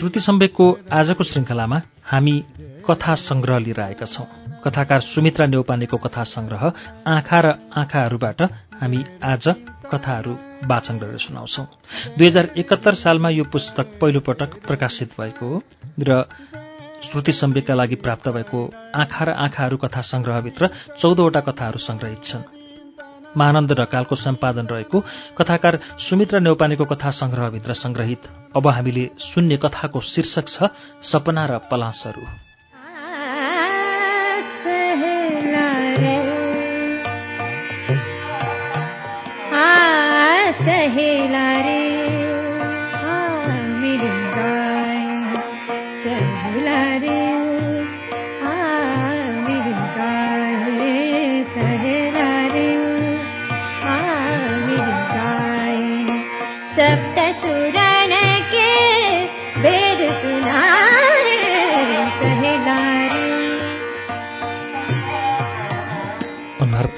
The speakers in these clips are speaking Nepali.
श्रुति सम्वेकको आजको श्रृङ्खलामा हामी कथा सङ्ग्रह लिएर आएका छौं। कथाकार सुमित्रा नेौपानेको कथा सङ्ग्रह आँखा र आँखाहरूबाट हामी आज कथाहरू वाचन गरेर सुनाउँछौ। दुई हजार एकहत्तर सालमा यो पुस्तक पहिलोपटक प्रकाशित भएको हो र श्रुति सम्वेकका लागि प्राप्त भएको आँखा र आँखाहरू कथा सङ्ग्रहभित्र चौधवटा कथाहरू सङ्ग्रहित छन्। महानन्द ढकालको सम्पादन रहेको कथाकार सुमित्रा नेौपानेको कथा सङ्ग्रहभित्र सङ्ग्रहित अब हामीले सुन्ने कथाको शीर्षक छ सपना र पलासहरू सहेला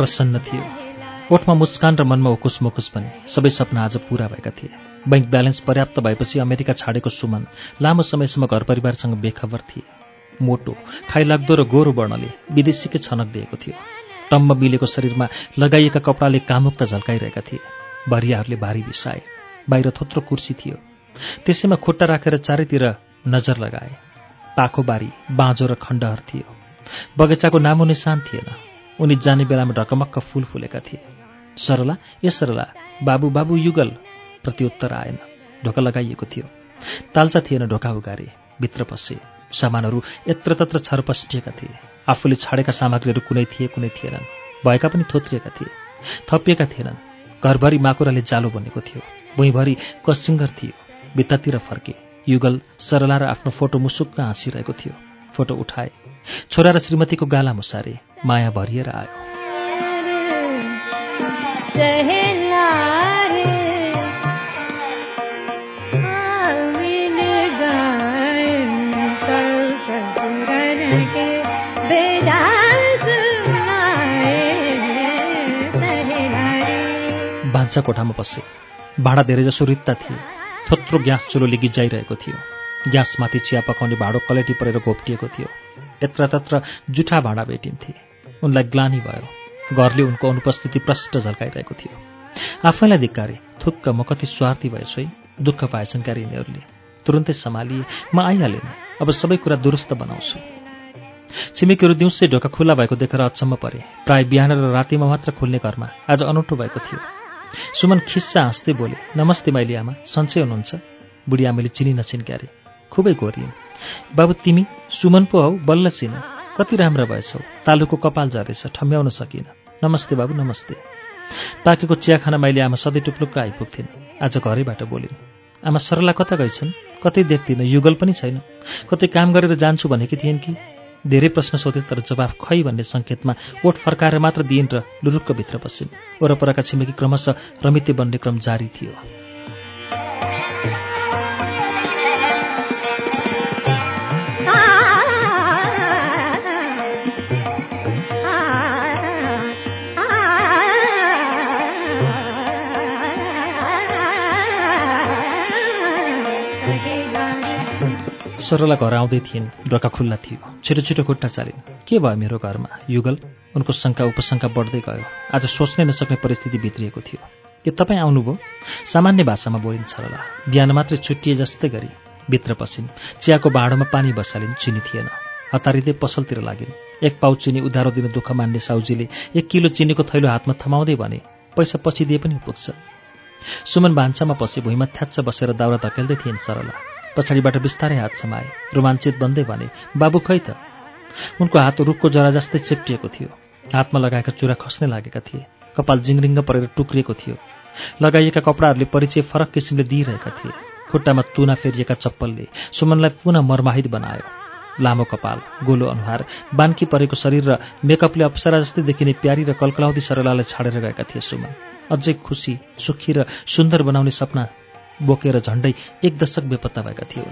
प्रसन्न थियो। ओठमा मुस्कान र मनमा उकुस मुकुस पनि। सबै सपना आज पूरा भएका थिए। बैंक ब्यालेन्स पर्याप्त भएपछि अमेरिका छाडेको सुमन लामो समयसम्म घर परिवारसँग बेखबर थिए। मोटो खाइलाग्दो र गोरो वर्णले विदेशीकै छनक दिएको थियो। टम्म मिलेको शरीरमा लगाइएका कपडाले कामुक्त झल्काइरहेका थिए। भरियाहरूले भारी बिसाए। बाहिर थोत्रो कुर्सी थियो। त्यसैमा खुट्टा राखेर चारैतिर नजर लगाए। पाखोबारी बाँझो र खण्डहर थियो। बगैँचाको नामो निशान थिएन। उनी जाने बेलामा ढकमक्क फूल फुलेका थिए। सरला ए सरला बाबु बाबु युगल प्रत्युत्तर आएन। ढोका लगाइएको थियो। तालचा थिएन ढोका उगारे भित्र पसे। सामानहरू यत्र तत्र छरपस्टिएका थिए। आफूले छाडेका सामग्रीहरू कुनै थिए कुनै थिएनन्। भएका पनि थोत्रिएका थिए। थपिएका थिएनन्। घरभरि माकुराले जालो बनेको थियो। भुइँभरि कसिङ्गर थियो। भित्तातिर फर्के। युगल सरला र आफ्नो फोटो मुसुक्क हाँसिरहेको थियो। फोटो उठाए। छोरा र श्रीमतीको गाला मुसारे माया भरिएर आयो। भान्सा कोठामा बसे। भाँडा धेरैजसो रित्ता थिए। थोत्रो ग्यास चुलोले गिजाइरहेको थियो। ग्यासमाथि चिया पकाउने भाँडो कलेटी परेर घोप्टिएको थियो। यत्र तत्र जुठा भाँडा भेटिन्थे। उनलाई ग्लानी भयो। घरले उनको अनुपस्थिति प्रष्ट झल्काइरहेको थियो। आफैलाई धिक्कारे थुक्क म कति स्वार्थी भएछु है दुःख पाएछन् क्यारे यिनीहरूले। तुरन्तै सम्हालिए म आइहालेँ नि अब सबै कुरा दुरुस्त बनाउँछु। छिमेकीहरू दिउँसै ढोका खुल्ला भएको देखेर अचम्म परे। प्राय बिहान र रातिमा मात्र खुल्ने घरमा आज अनौठो भएको थियो। सुमन खिस्सा हाँस्दै बोले नमस्ते माइली आमा सन्चै हुनुहुन्छ? बुढी आमाले चिनी नचिन क्यारे। खुबै गोरिन् बाबु तिमी सुमन पो हौ बल्ल चिन कति राम्रा भएछौ? तालुको कपाल झरेछ ठम्याउन सकिन नमस्ते बाबु नमस्ते। पाकेको चिया खाना मैले आमा सधैँ टुप्लुक्क आइपुग्थिन्। आज घरैबाट बोलिन्। आमा सरला कता गएछन् कतै देख्दिनँ युगल पनि छैन। कतै काम गरेर जान्छु भनेकी थिइन् कि? धेरै प्रश्न सोधे तर जवाफ खै भन्ने सङ्केतमा ओठ फर्काएर मात्र दिइन् र लुरुक्क भित्र पसिन् वरपरका छिमेकी क्रमशः रमिते बन्ने क्रम जारी थियो। सरला घर आउँदै थिइन् ढोका खुल्ला थियो। छिटो छिटो खुट्टा चालिन्। के भयो मेरो घरमा युगल उनको शङ्का उपशङ्का बढ्दै गयो। आज सोच्नै नसक्ने परिस्थिति भित्रिएको थियो। के तपाईँ आउनुभयो? सामान्य भाषामा बोलिन् सरला बिहान मात्रै छुट्टिए जस्तै गरी भित्र पसिन्। चियाको भाँडोमा पानी बसालिन् चिनी थिएन। हतारिँदै पसलतिर लागिन्। एक पाउ चिनी उधारो दिन दुःख मान्ने साउजीले एक किलो चिनीको थैलो हातमा थमाउँदै भने पैसा पछि दिए पनि पुग्छ सुमन भान्सामा पसे भुइँमा थ्याच्च बसेर दाउरा धकेल्दै थिइन् सरला। पछाडिबाट बिस्तारै हात समाए। रोमाञ्चित बन्दै भने बाबु खै त? उनको हात रुखको जरा जस्तै चेप्टिएको थियो। हातमा लगाएका चुरा खस्ने लागेका थिए। कपाल जिङरिङ्ग परेर टुक्रिएको थियो। लगाइएका कपडाहरूले परिचय फरक किसिमले दिइरहेका थिए। खुट्टामा तुना फेरिएका चप्पलले सुमनलाई पुनः मर्माहित बनायो। लामो कपाल गोलो अनुहार बान्की परेको शरीर र मेकअपले अप्सरा जस्तै देखिने प्यारी र कलकलाउँदी सरलालाई छाडेर गएका थिए सुमन। अझै खुसी सुखी र सुन्दर बनाउने सपना बोकेर झण्डै एक दशक बेपत्ता भएका थिए।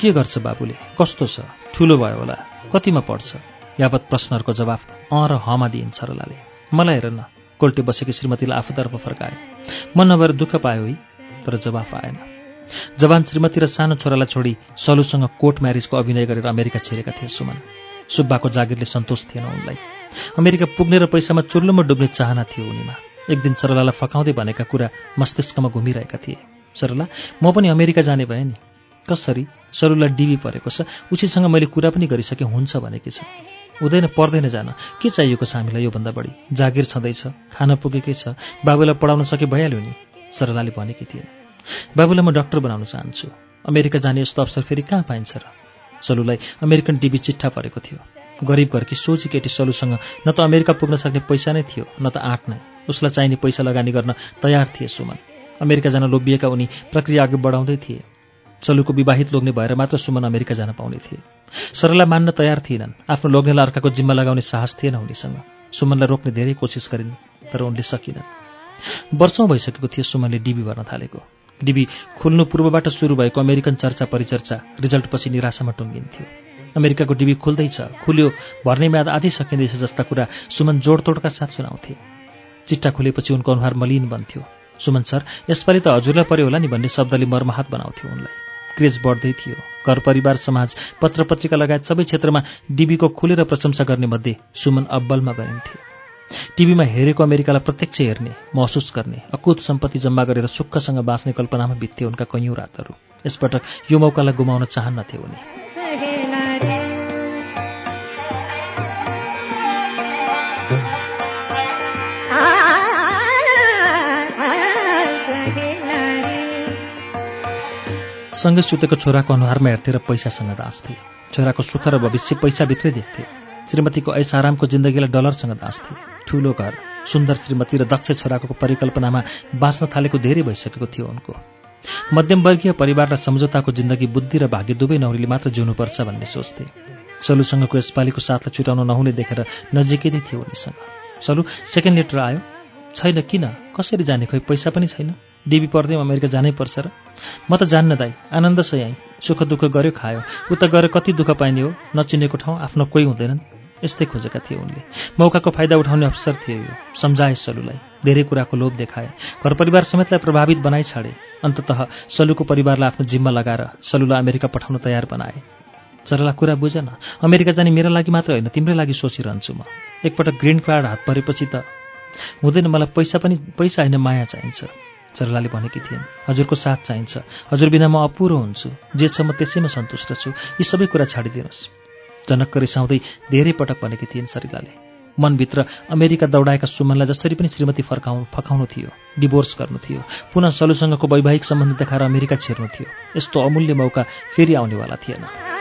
के गर्छ बाबुले? कस्तो छ? ठुलो भयो होला। कतिमा पढ्छ? यावत प्रश्नहरूको जवाफ अँ र हमा दिइन् सरलाले मलाई हेर न कोल्टे बसेकी श्रीमतीलाई आफूतर्फ फर्काए। मन नभएर दुःख पायो है तर जवाफ आएन। जवान श्रीमती र सानो छोरालाई छोडी सलुसँग कोर्ट म्यारिजको अभिनय गरेर अमेरिका छिरेका थिए सुमन। सुब्बाको जागिरले सन्तोष थिएन उनलाई। अमेरिका पुग्ने र पैसामा चुर्लुमा डुब्ने चाहना थियो उनीमा। एक दिन सरलालाई फकाउँदै भनेका कुरा मस्तिष्कमा घुमिरहेका थिए। सरला म पनि अमेरिका जाने भए नि। कसरी? सरुलाई डिबी परेको छ। उसीसँग मैले कुरा पनि गरिसकेँ हुन्छ भनेकी छ। हुँदैन पर्दैन जान। के चाहिएको छ हामीलाई योभन्दा बढी? जागिर छँदैछ खान पुगेकै छ। बाबुलाई पढाउन सके भइहाल्यो नि। सरलाले भनेकी थिइन्। बाबुलाई म डक्टर बनाउन चाहन्छु। अमेरिका जाने यस्तो अवसर फेरि कहाँ पाइन्छ र? सलुलाई अमेरिकन डिबी चिट्ठा परेको थियो। गरिब घरकी सोची केटी सलुसँग न त अमेरिका पुग्न सक्ने पैसा नै थियो न त आँट नै। उसलाई चाहिने पैसा लगानी गर्न तयार थिए सुमन। अमेरिका जान लोभिएका उनी प्रक्रिया अघि बढाउँदै थिए। चलुको विवाहित लोग्ने भएर मात्र सुमन अमेरिका जान पाउने थिए। सरलाई मान्न तयार थिएनन्। आफ्नो लोग्नेलाई अर्काको जिम्मा लगाउने साहस थिएन उनीसँग। सुमनलाई रोक्ने धेरै कोसिस गरिन् तर उनले सकिनन्। वर्षौँ भइसकेको थियो सुमनले डिबी भर्न थालेको। डिबी खुल्नु पूर्वबाट सुरु भएको अमेरिकन चर्चा परिचर्चा रिजल्टपछि निराशामा टुङ्गिन्थ्यो। अमेरिकाको डिबी खुल्दैछ खुल्यो भर्ने म्याद आधी सकिँदैछ जस्ता कुरा सुमन जोडतोडका साथ सुनाउँथे। चिट्टा खुलेपछि उनको अनुहार मलिन बन्थ्यो। सुमन सर यसपालि त हजुरलाई पर्यो होला नि भन्ने शब्दले मर्माहत बनाउँथ्यो उनलाई। क्रेज बढ्दै थियो। घर परिवार समाज पत्र पत्रिका लगायत सबै क्षेत्रमा डिबीको खुलेर प्रशंसा गर्ने मध्ये सुमन अब्बलमा गरिन्थे। टिभीमा हेरेको अमेरिकालाई प्रत्यक्ष हेर्ने महसुस गर्ने अकुत सम्पत्ति जम्मा गरेर सुखसँग बाँच्ने कल्पनामा बित्थे उनका कैयौँ रातहरू। यसपटक यो मौकालाई गुमाउन चाहन्नथे उनी। सँगै सुतेको छोराको अनुहारमा हेर्थे र पैसासँग दाँच्थे छोराको सुख र भविष्य पैसाभित्रै देख्थे। श्रीमतीको ऐसारामको जिन्दगीलाई डलरसँग दाँच्थे ठुलो घर सुन्दर श्रीमती र दक्ष छोराको परिकल्पनामा बाँच्न थालेको धेरै भइसकेको थियो उनको। मध्यमवर्गीय परिवार र सम्झौताको जिन्दगी बुद्धि र भाग्य दुवै नौरीले मात्र जिउनुपर्छ भन्ने सोच्थे। सलुसँगको यसपालिको साथलाई छुटाउन नहुने देखेर नजिकै थियो उनीसँग। सलु सेकेन्ड लेटर आयो? छैन किन? कसरी जाने खोइ? पैसा पनि छैन। डिबी पढ्दै अमेरिका जानै पर्छ र? म त जान्न दाई आनन्द छ यहीँ सुख दुःख गर्यो खायो। उता गएर कति दुःख पाइने हो? नचिनेको ठाउँ आफ्नो कोही हुँदैनन्। यस्तै खोजेका थिए उनले। मौकाको फाइदा उठाउने अवसर थियो यो। सम्झाए सलुलाई धेरै कुराको लोभ देखाए। घर परिवार समेतलाई प्रभावित बनाइ छाडे। अन्ततः सलुको परिवारलाई आफ्नो जिम्मा लगाएर सलुलाई अमेरिका पठाउन तयार बनाए। सरला कुरा बुझ न अमेरिका जाने मेरा लागि मात्र होइन तिम्रै लागि सोचिरहन्छु म। एकपटक ग्रिन कार्ड हात परेपछि त हुँदैन मलाई पैसा पनि पैसा होइन माया चाहिन्छ। सरलाले भनेकी थिइन् हजुरको साथ चाहिन्छ। हजुर बिना म अपुरो हुन्छु। जे छ म त्यसैमा सन्तुष्ट छु। यी सबै कुरा छाडिदिनुहोस्। जनक्क रिसाउँदै धेरै पटक भनेकी थिइन् सरिलाले मनभित्र अमेरिका दौडाएका सुमनलाई जसरी पनि श्रीमती फर्काउनु फकाउनु थियो डिभोर्स गर्नु थियो पुनः सलुसँगको वैवाहिक सम्बन्ध देखाएर अमेरिका छिर्नु थियो यस्तो अमूल्य मौका फेरि आउनेवाला थिएन।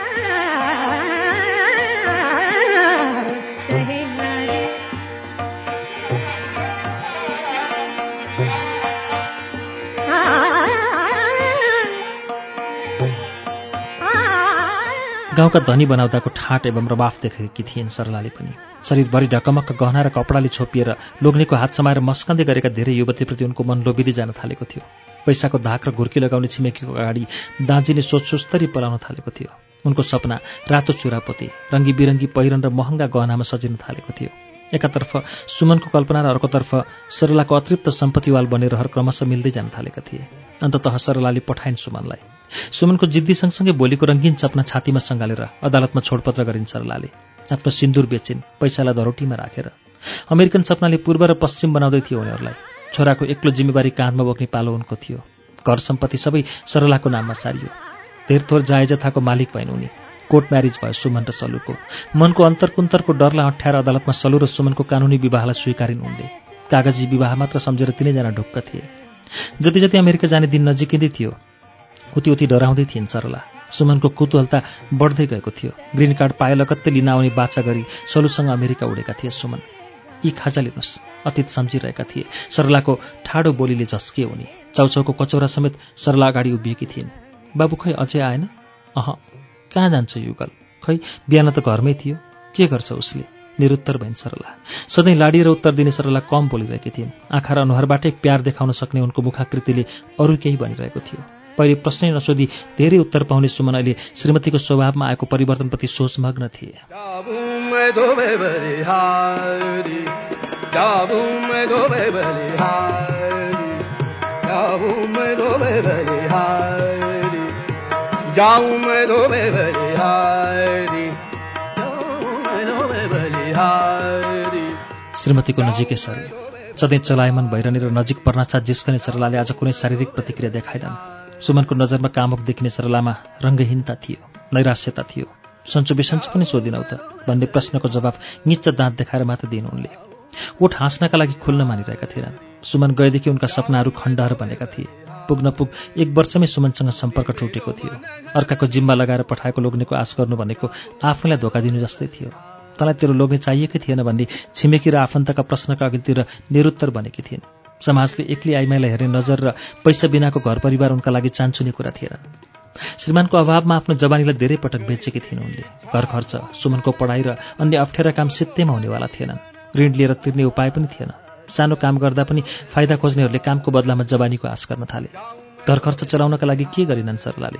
गाउँका धनी बनाउँदाको ठाट एवं रवाफ देखेकी थिइन् सरलाले पनि। शरीरभरि ढकमक्क गहना र कपडाले छोपिएर लोग्नेको हात समाएर मस्कँदै गरेका धेरै युवतीप्रति उनको मन लोभिँदै जान थालेको थियो। पैसाको धाक र घुर्की लगाउने छिमेकीको अगाडि दाँजीले सोचसोस्तरी पलाउन थालेको थियो। उनको सपना रातो चुरापोते रङ्गी बिरङ्गी पहिरन र महँगा गहनामा सजिन थालेको थियो। एकातर्फ सुमनको कल्पना र अर्कोतर्फ सरलाको अतृप्त सम्पत्तिवाल बनेर हर क्रमशः मिल्दै जान थालेका थिए। अन्ततः सरलाले पठाइन् सुमनलाई। सुमनको जिद्दी सँगसँगै भोलिको रङ्गीन सपना छातीमा सँगालेर अदालतमा छोडपत्र गरिन् सरलाले। आफ्नो सिन्दुर बेचिन् पैसालाई धरोटीमा राखेर। अमेरिकन सपनाले पूर्व र पश्चिम बनाउँदै थियो उनीहरूलाई। छोराको एक्लो जिम्मेवारी काँधमा बोक्ने पालो उनको थियो। घर सम्पत्ति सबै सरलाको नाममा सारियो। धेर थोर जायजथाको मालिक भइन् उनी। कोर्ट म्यारिज भयो सुमन र सलुको। मनको अन्तरकुन्तरको डरलाई अठ्याएर अदालतमा सलु र सुमनको कानुनी विवाहलाई स्वीकारिन् उनले। कागजी विवाह मात्र सम्झेर तिनैजना ढुक्क थिए। जति जति अमेरिका जाने दिन नजिकिँदै थियो उति उति डराउँदै थिइन् सरला। सुमनको कुतूहलता बढ्दै गएको थियो। ग्रिन कार्ड पाए लगत्तै लिन आउने बाचा गरी सलुसँग अमेरिका उडेका थिए सुमन। यी खाजा लिनुहोस् अतीत सम्झिरहेका थिए। सरलाको ठाडो बोलीले झस्किए उनी। चाउचाउको कचौरा समेत सरला अगाडि उभिएकी थिइन्। बाबु खै अझै आएन? अह कहाँ जान्छ युगल। खै बिहान त घरमै थियो। के गर्छ उसले? निरुत्तर भइन् सरला। सधैँ लाडी र उत्तर दिने सरला कम बोलिरहेकी थिइन्। आँखा र अनुहारबाटै प्यार देखाउन सक्ने उनको मुखाकृतिले अरू केही भनिरहेको थियो। पहिले प्रश्नै नसोधी धेरै उत्तर पाउने सुमन अहिले श्रीमतीको स्वभावमा आएको परिवर्तनप्रति सोचमग्न थिए। जाऊं मैं धोबे बलिहारी। श्रीमतीको नजिकै सरे। सधैँ चलायमन भइरहने र नजिक पर्नासाथ जिस्कने सरलाले आज कुनै शारीरिक प्रतिक्रिया देखाएनन्। सुमनको नजरमा कामुक देखिने सरलामा रङ्गहीनता थियो नैराश्यता थियो। सन्चो बिसन्चो पनि सोधिनौ त भन्ने प्रश्नको जवाफ निच्च दाँत देखाएर मात्र दिइन् उनले। ओठ हाँस्नका लागि खुल्न मानिरहेका थिएनन्। सुमन गएदेखि उनका सपनाहरू खण्डहरू बनेका थिए। पुग्न पुग एक वर्षमै सुमनसँग सम्पर्क टुटेको थियो। अर्काको जिम्मा लगाएर पठाएको लोग्नेको आश गर्नु भनेको आफैलाई धोका दिनु जस्तै थियो। तँलाई तेरो लोग्ने चाहिएकै थिएन भन्ने छिमेकी र आफन्तका प्रश्नका अघिल्तिर निरुत्तर बनेकी थिइन्। समाजले एक्लै आइमाईलाई हेर्ने नजर र पैसा बिनाको घर परिवार उनका लागि चान्चुने कुरा थिएन। श्रीमानको अभावमा आफ्नो जवानीलाई धेरै पटक बेचेकी थिइन् उनले। घर खर्च सुमनको पढाइ र अन्य अप्ठ्यारा काम सित्तैमा हुनेवाला थिएनन्। ऋण लिएर तिर्ने उपाय पनि थिएन। सानो काम गर्दा पनि फाइदा खोज्नेहरूले कामको बदलामा जवानीको आश गर्न थाले। घर खर्च चलाउनका लागि के गरिनन् सरलाले?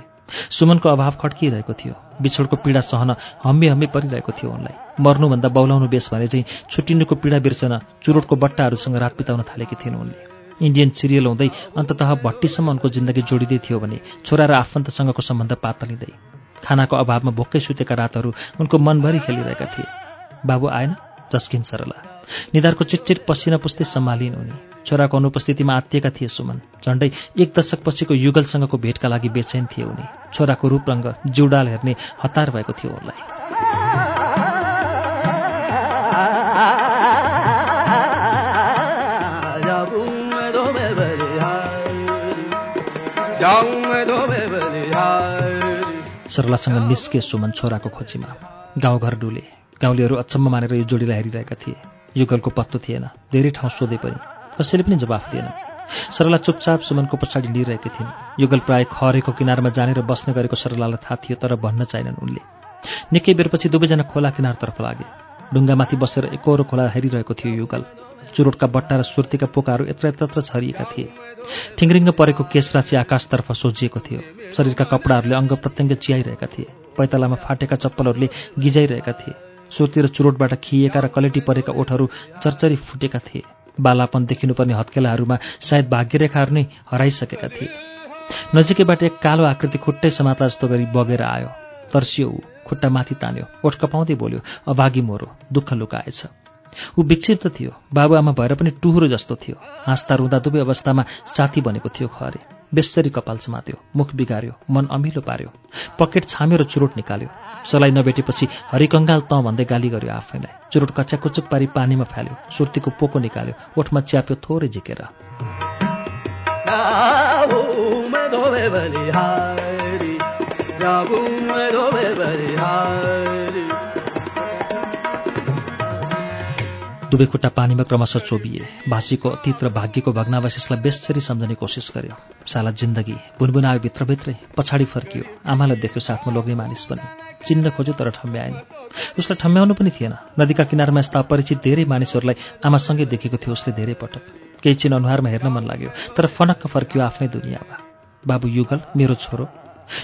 सुमनको अभाव खड्किरहेको थियो। बिछोडको पीडा सहन हम्मे हम्मे परिरहेको थियो उनलाई। मर्नुभन्दा बौलाउनु बेस भने चाहिँ छुट्टिनुको पीडा बिर्सन चुरोटको बट्टाहरूसँग रात बिताउन थालेकी थिइन् उनले। इन्डियन सिरियल हुँदै अन्ततः भट्टीसम्म उनको जिन्दगी जोडिँदै थियो भने छोरा र आफन्तसँगको सम्बन्ध पातलिँदै। खानाको अभावमा भोक्कै सुतेका रातहरू उनको मनभरि खेलिरहेका थिए। बाबु आएन? झस्किन् सरला। निधारको चिटचिट पसिना पुस्दै सम्हालिन् उनी। छोराको अनुपस्थितिमा आत्तिएका थिए सुमन। झण्डै एक दशकपछिको युगलसँगको भेटका लागि बेचैन थिए उनी। छोराको रूपरङ्ग जिउडाल हेर्ने हतार भएको थियो उनलाई। सरलासँग निस्के सुमन छोराको खोजीमा। गाउँघर डुले। गाउँलेहरू अचम्म मानेर यो जोडीलाई हेरिरहेका थिए। युगलको पत्तो थिएन। धेरै ठाउँ सोधे पनि। कसैले पनि जवाफ दिएन। सरला चुपचाप सुमनको पछाडि लिइरहेकी थिइन्। युगल प्राय खरेको किनारमा जाने र बस्ने गरेको सरलालाई थाहा थियो तर भन्न चाहिनन् उनले। निकै बेरपछि दुवैजना खोला किनारतर्फ लागे। ढुङ्गामाथि बसेर एकहोरो खोला हेरिरहेको थियो युगल चुरोटका बट्टा र सुर्तीका पोकाहरू यत्र यत्र छरिएका थिए। ठिङ्रिङ्ग परेको केशराशि आकाशतर्फ सोझिएको थियो। शरीरका कपडाहरूले अङ्ग प्रत्यङ्ग चियाइरहेका थिए। पैतालामा फाटेका चप्पलहरूले गिजाइरहेका थिए। सुर्ती र चुरोटबाट खिएका र कलेटी परेका ओठहरू चरचरी फुटेका थिए। बालापन देखिनुपर्ने हत्केलाहरूमा सायद भाग्यरेखाहरू नै हराइसकेका थिए। नजिकैबाट एक कालो आकृति खुट्टै समात्ला जस्तो गरी बगेर आयो। तर्सियो ऊ खुट्टा माथि तान्यो। ओठ कपाउँदै बोल्यो अभागी मोरो दुःख लुकाएछ। ऊ विक्षिप्त थियो। बाबुआमा भएर पनि टुहुरो जस्तो थियो। हाँस्दा रुँदा दुवै अवस्थामा साथी बनेको थियो खरे। बेसरी कपाल समात्यो मुख बिगार्यो मन अमिलो पार्यो। पकेट छाम्यो र चुरोट निकाल्यो। सलाई नभेटेपछि हरिकङ्गाल तँ भन्दै गाली गर्यो आफैलाई। चुरोट कच्याकुचुक पारी पानीमा फाल्यो सुर्तीको पोको निकाल्यो ओठमा च्याप्यो थोरै झिकेर। दुवै खुट्टा पानीमा क्रमशः चोबिए। भाषीको अतीत र भाग्यको भग्नावशेषलाई बेसरी सम्झने कोसिस गर्यो। साला जिन्दगी बुनबुनायो भित्रभित्रै पछाडि फर्कियो। आमालाई देख्यो साथमा लोग्ने मानिस पनि। चिन्न खोज्यो तर ठम्ब्याएन उसलाई ठम्ब्याउनु पनि थिएन। नदीका किनारमा यस्ता अपरिचित धेरै मानिसहरूलाई आमासँगै देखेको थियो उसले धेरै पटक। केही चिन अनुहारमा हेर्न मन लाग्यो तर फनक्क फर्कियो आफ्नै दुनियाँमा। बाबु युगल मेरो छोरो।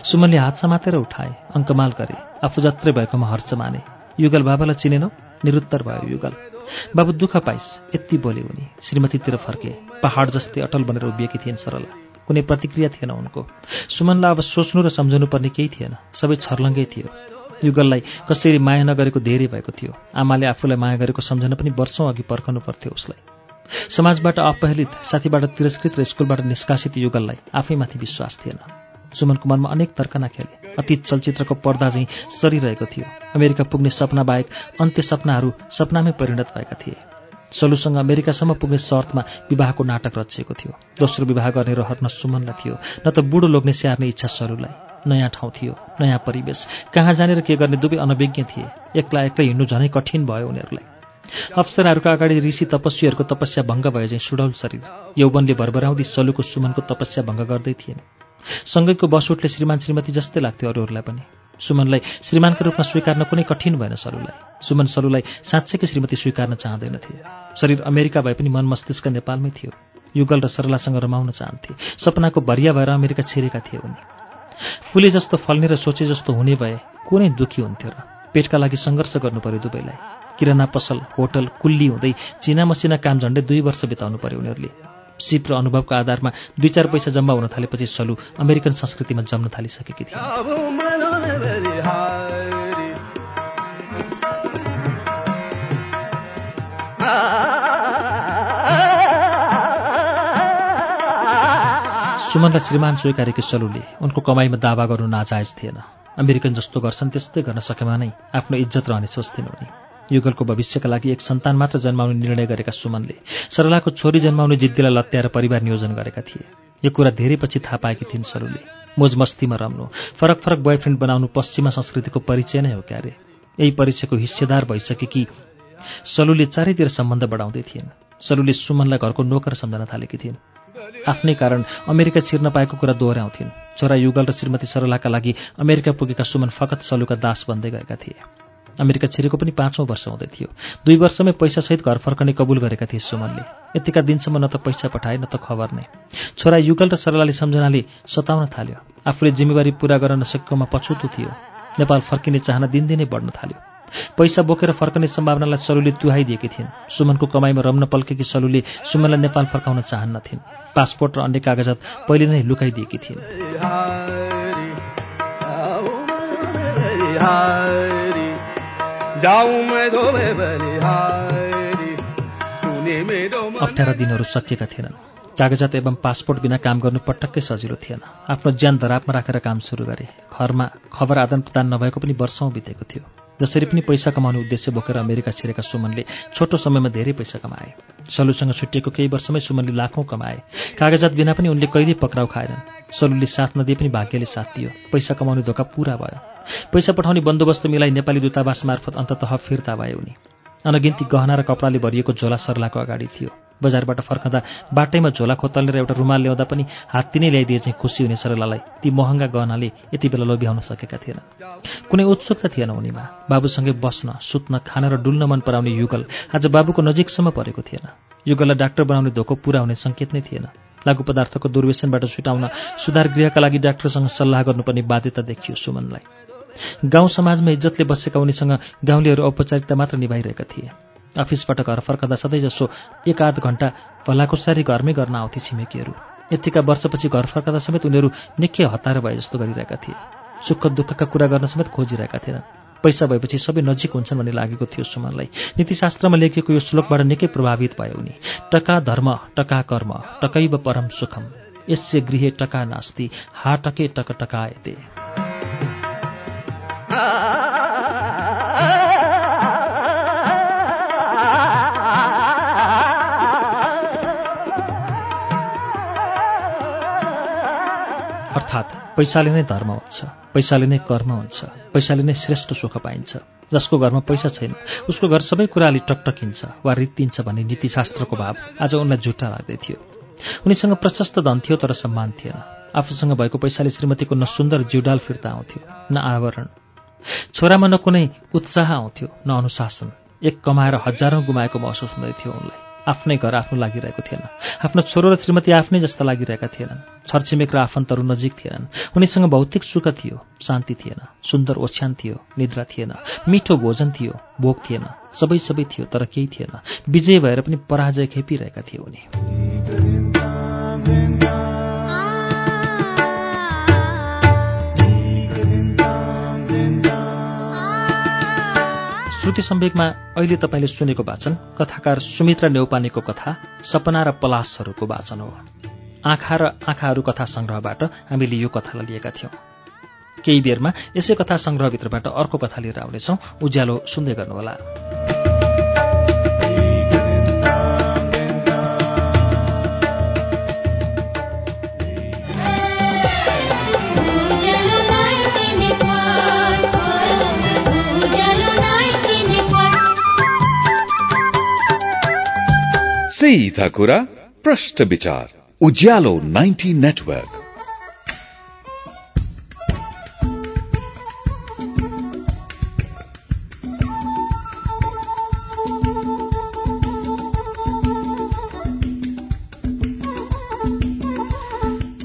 सुमनले हात समातेर उठाए अङ्कमाल गरे। आफू जत्रै भएकोमा हर्ष माने। युगल बाबालाई चिनेनौ? निरुत्तर भयो युगल। बाबु दुःख पाइस् यति बोले उनी। श्रीमतीतिर फर्के पहाड जस्तै अटल बनेर उभिएकी थिइन् सरला। कुनै प्रतिक्रिया थिएन उनको। सुमनलाई अब सोच्नु र सम्झनु पर्ने केही थिएन। सबै छर्लङ्गै थियो। युगललाई कसरी माया नगरेको धेरै भएको थियो। आमाले आफूलाई माया गरेको सम्झन पनि वर्षौँ अघि पर्खनु पर्थ्यो उसलाई। समाजबाट अपहेलित साथीबाट तिरस्कृत र स्कुलबाट निष्कासित युगललाई आफैमाथि विश्वास थिएन। सुमनको मनमा अनेक तर्कना खेले। अतीत चलचित्रको पर्दा चाहिँ सरिरहेको थियो। अमेरिका पुग्ने सपना बाहेक अन्त्य सपनाहरू सपनामै परिणत भएका थिए। सलुसँग अमेरिकासम्म पुग्ने शर्तमा विवाहको नाटक रचिएको थियो। दोस्रो विवाह गर्ने रहर न सुमनलाई थियो न त बुढो लोग्ने स्याहार्ने इच्छा सलुलाई नयाँ ठाउँ थियो नयाँ परिवेश। कहाँ जाने र के गर्ने दुवै अनभिज्ञ थिए। एक्ला एक्लै हिँड्नु झनै कठिन भयो उनीहरूलाई। अप्सराहरूका अगाडि ऋषि तपस्वीहरूको तपस्या भङ्ग भए चाहिँ सुडौल शरीर। यौवनले भरभराउँदी सलुको सुमनको तपस्या भङ्ग गर्दै थिएन। सँगैको बसोटले श्रीमान श्रीमती जस्तै लाग्थ्यो अरूहरूलाई पनि। सुमनलाई श्रीमानको रूपमा स्वीकार्न कुनै कठिन भएन सरुलाई। सुमन सरुलाई साँच्चैकै श्रीमती स्वीकार्न चाहँदैनथे शरीर अमेरिका भए पनि मन मस्तिष्क नेपालमै थियो। युगल र सरलासँग रमाउन चाहन्थे। सपनाको भरिया भएर अमेरिका छिरेका थिए उनी। फुले जस्तो फल्ने र सोचे जस्तो हुने भए कुनै दुखी हुन्थ्यो र पेटका लागि सङ्घर्ष गर्नु पर्यो दुवैलाई किराना पसल होटल कुल्ली हुँदै चिना मसिना काम झन्डै दुई वर्ष बिताउनु पर्यो उनीहरूले। सिप र अनुभवको आधारमा दुई चार पैसा जम्मा हुन थालेपछि सलु अमेरिकन संस्कृतिमा जम्न थालिसकेकी थिए। सुमनलाई श्रीमान स्वीकारेकी सलुले उनको कमाईमा दावा गर्नु नाजायज थिएन। अमेरिकन जस्तो गर्छन् त्यस्तै गर्न सकेमा नै आफ्नो इज्जत रहने सोच्थिन् उनी। युगलको भविष्यका लागि एक सन्तान मात्र जन्माउने निर्णय गरेका सुमनले सरलाको छोरी जन्माउने जिद्दीलाई लत्याएर परिवार नियोजन गरेका थिए। यो कुरा धेरै पछि थाहा पाएकी थिइन् सरुले। मोज मस्तीमा रम्नु फरक फरक बोयफ्रेन्ड बनाउनु पश्चिमा संस्कृतिको परिचय नै हो क्यारे। यही परिचयको हिस्सेदार भइसकेकी सलुले चारैतिर सम्बन्ध बढाउँदै थिइन् सलुले सुमनलाई घरको नोकर सम्झन थालेकी थिइन्। आफ्नै कारण अमेरिका छिर्न पाएको कुरा दोहोऱ्याउँथिन्। छोरा युगल र श्रीमती सरलाका लागि अमेरिका पुगेका सुमन फकत सलुका दास बन्दै गएका थिए। अमेरिका छिरेको पनि पाँचौँ वर्ष हुँदै थियो दुई वर्षमै पैसासहित घर फर्कने कबुल गरेका थिए सुमनले यतिका दिनसम्म न त पैसा पठाए न त खबर नै छोरा युगल र सरलाले सम्झनाले सताउन थाल्यो आफूले जिम्मेवारी पूरा गर्न नसकेकोमा पछुतो थियो नेपाल फर्किने चाहना दिनदिनै बढ्न थाल्यो पैसा बोकेर फर्कने सम्भावनालाई सलुले तुहाइदिएकी थिइन् सुमनको कमाईमा रम्न पल्केकी सलुले सुमनलाई नेपाल फर्काउन चाहन्नथिन् पासपोर्ट र अन्य कागजात पहिले नै लुकाइदिएकी थिइन् अप्ठ्यारा दिनहरू सकिएका थिएनन् कागजात एवं पासपोर्ट बिना काम गर्नु पटक्कै सजिलो थिएन। आफ्नो ज्यान धरापमा राखेर काम सुरु गरे। घरमा खबर आदान प्रदान नभएको पनि वर्षौँ बितेको थियो। जसरी पनि पैसा कमाउने उद्देश्य बोकेर अमेरिका छिरेका सुमनले छोटो समयमा धेरै पैसा कमाए। सलुसँग छुट्टिएको केही वर्षमै सुमनले लाखौँ कमाए। कागजात बिना पनि उनले कहिल्यै पक्राउ खाएनन्। सलुले साथ नदिए पनि भाग्यले साथ दियो। पैसा कमाउने धोका पूरा भयो। पैसा पठाउने बन्दोबस्त मिलाई नेपाली दूतावास मार्फत अन्ततः फिर्ता भए उनी। अनगिन्ती गहना र कपडाले भरिएको झोला सर्लाको अगाडि थियो। बजारबाट फर्कँदा बाटैमा झोला खोतल्ने र एउटा रुमाल ल्याउँदा पनि हात्ती नै ल्याइदिए चाहिँ खुसी हुने सरलालाई ती महँगा गहनाले यति बेला लोभ्याउन सकेका थिएनन् कुनै उत्सुकता थिएन उनीमा। बाबुसँगै बस्न सुत्न खान र डुल्न मन पराउने युगल आज बाबुको नजिकसम्म परेको थिएन। युगललाई डाक्टर बनाउने धोको पूरा हुने सङ्केत नै थिएन। लागु पदार्थको दुर्व्यसनबाट छुटाउन सुधार गृहका लागि डाक्टरसँग सल्लाह गर्नुपर्ने बाध्यता देखियो सुमनलाई। गाउँ समाजमा इज्जतले बसेका उनीसँग गाउँलेहरू औपचारिकता मात्र निभाइरहेका थिए। अफिसबाट घर फर्कँदा सधैँजसो एक आध घन्टा भलाकुसारी घरमै गर्न आउँथे छिमेकीहरू। यतिका वर्षपछि घर फर्कँदा समेत उनीहरू निकै हतार भए जस्तो गरिरहेका थिए। सुख दुःखका कुरा गर्न समेत खोजिरहेका थिएनन्। पैसा भएपछि सबै नजिक हुन्छन् भन्ने लागेको थियो सुमनलाई। नीतिशास्त्रमा लेखिएको यो श्लोकबाट निकै प्रभावित भयो उनी। टका धर्म टका कर्म टकैव परम सुखम। यस्य गृहे टका नास्ति हा टके टक अर्थात् पैसाले नै धर्म हुन्छ पैसाले नै कर्म हुन्छ पैसाले नै श्रेष्ठ सुख पाइन्छ। जसको घरमा पैसा छैन उसको घर सबै कुराले टकटकिन्छ वा रित्तिन्छ भन्ने नीतिशास्त्रको भाव आज उनलाई झुट्टा लाग्दै थियो। उनीसँग प्रशस्त धन थियो तर सम्मान थिएन। आफूसँग भएको पैसाले श्रीमतीको न सुन्दर जिउडाल फिर्ता आउँथ्यो न आवरण। छोरामा न कुनै उत्साह आउँथ्यो न अनुशासन। एक कमाएर हजारौँ गुमाएको महसुस हुँदै थियो उनलाई। आफ्नै घर आफ्नो लागिरहेको थिएन। आफ्नो छोरो र श्रीमती आफ्नै जस्ता लागिरहेका थिएनन्। छरछिमेक र आफन्तहरू नजिक थिएनन्। उनीसँग भौतिक सुख थियो शान्ति थिएन सुन्दर ओछ्यान थियो निद्रा थिएन मिठो भोजन थियो भोग थिएन सबै सबै थियो तर केही थिएन। विजय भएर पनि पराजय खेपिरहेका थिए उनी। श्रुति सम्वेकमा अहिले तपाईँले सुनेको वाचन कथाकार सुमित्रा नेौपानेको कथा सपना र पलासहरूको वाचन हो। आँखा र आँखाहरू कथा संग्रहबाट हामीले यो कथालाई लिएका थियौं। केही बेरमा यसै कथा संग्रहभित्रबाट अर्को कथा लिएर आउनेछौं। उज्यालो सुन्दै गर्नुहोला। सीधा कुरा प्रश्न विचार उज्यालो 90 नेटवर्क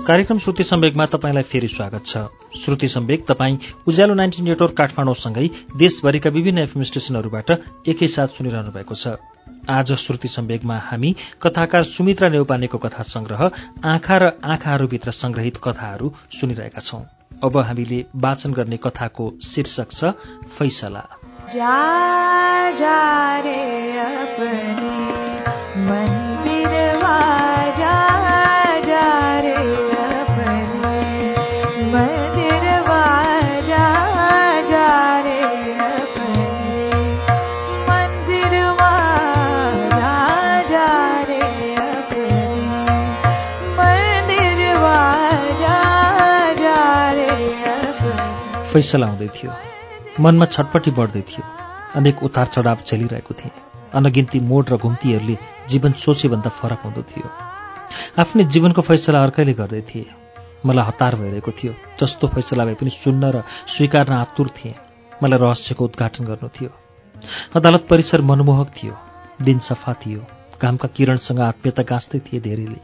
कार्यक्रम श्रुति सम्वेकमा तपाईँलाई फेरि स्वागत छ। श्रुति सम्वेक तपाईँ उज्यालो नाइन्टी नेटवर्क काठमाडौँसँगै देशभरिका विभिन्न एफएम एकैसाथ सुनिरहनु भएको छ। आज श्रुति सम्वेकमा हामी कथाकार सुमित्रा नेउपानेको कथा संग्रह आँखा र आँखाहरूभित्र संग्रहित कथाहरू सुनिरहेका छौं। अब हामीले वाचन गर्ने कथाको शीर्षक छ फैसला। जा जा फैसला आउँदै थियो। मनमा छटपटी बढ्दै थियो। अनेक उतार चढाव झेलिरहेको थिएँ। अनगिन्ती मोड र घुम्तीहरूले जीवन सोचेभन्दा फरक हुँदो थियो। आफ्नै जीवनको फैसला अर्कैले गर्दै थिए। मलाई हतार भइरहेको थियो। जस्तो फैसला भए पनि सुन्न र स्वीकार्न आतुर थिएँ। मलाई रहस्यको उद्घाटन गर्नु थियो। अदालत परिसर मनमोहक थियो। दिन सफा थियो। घामका किरणसँग आत्मीयता गाँच्दै थिए धेरैले।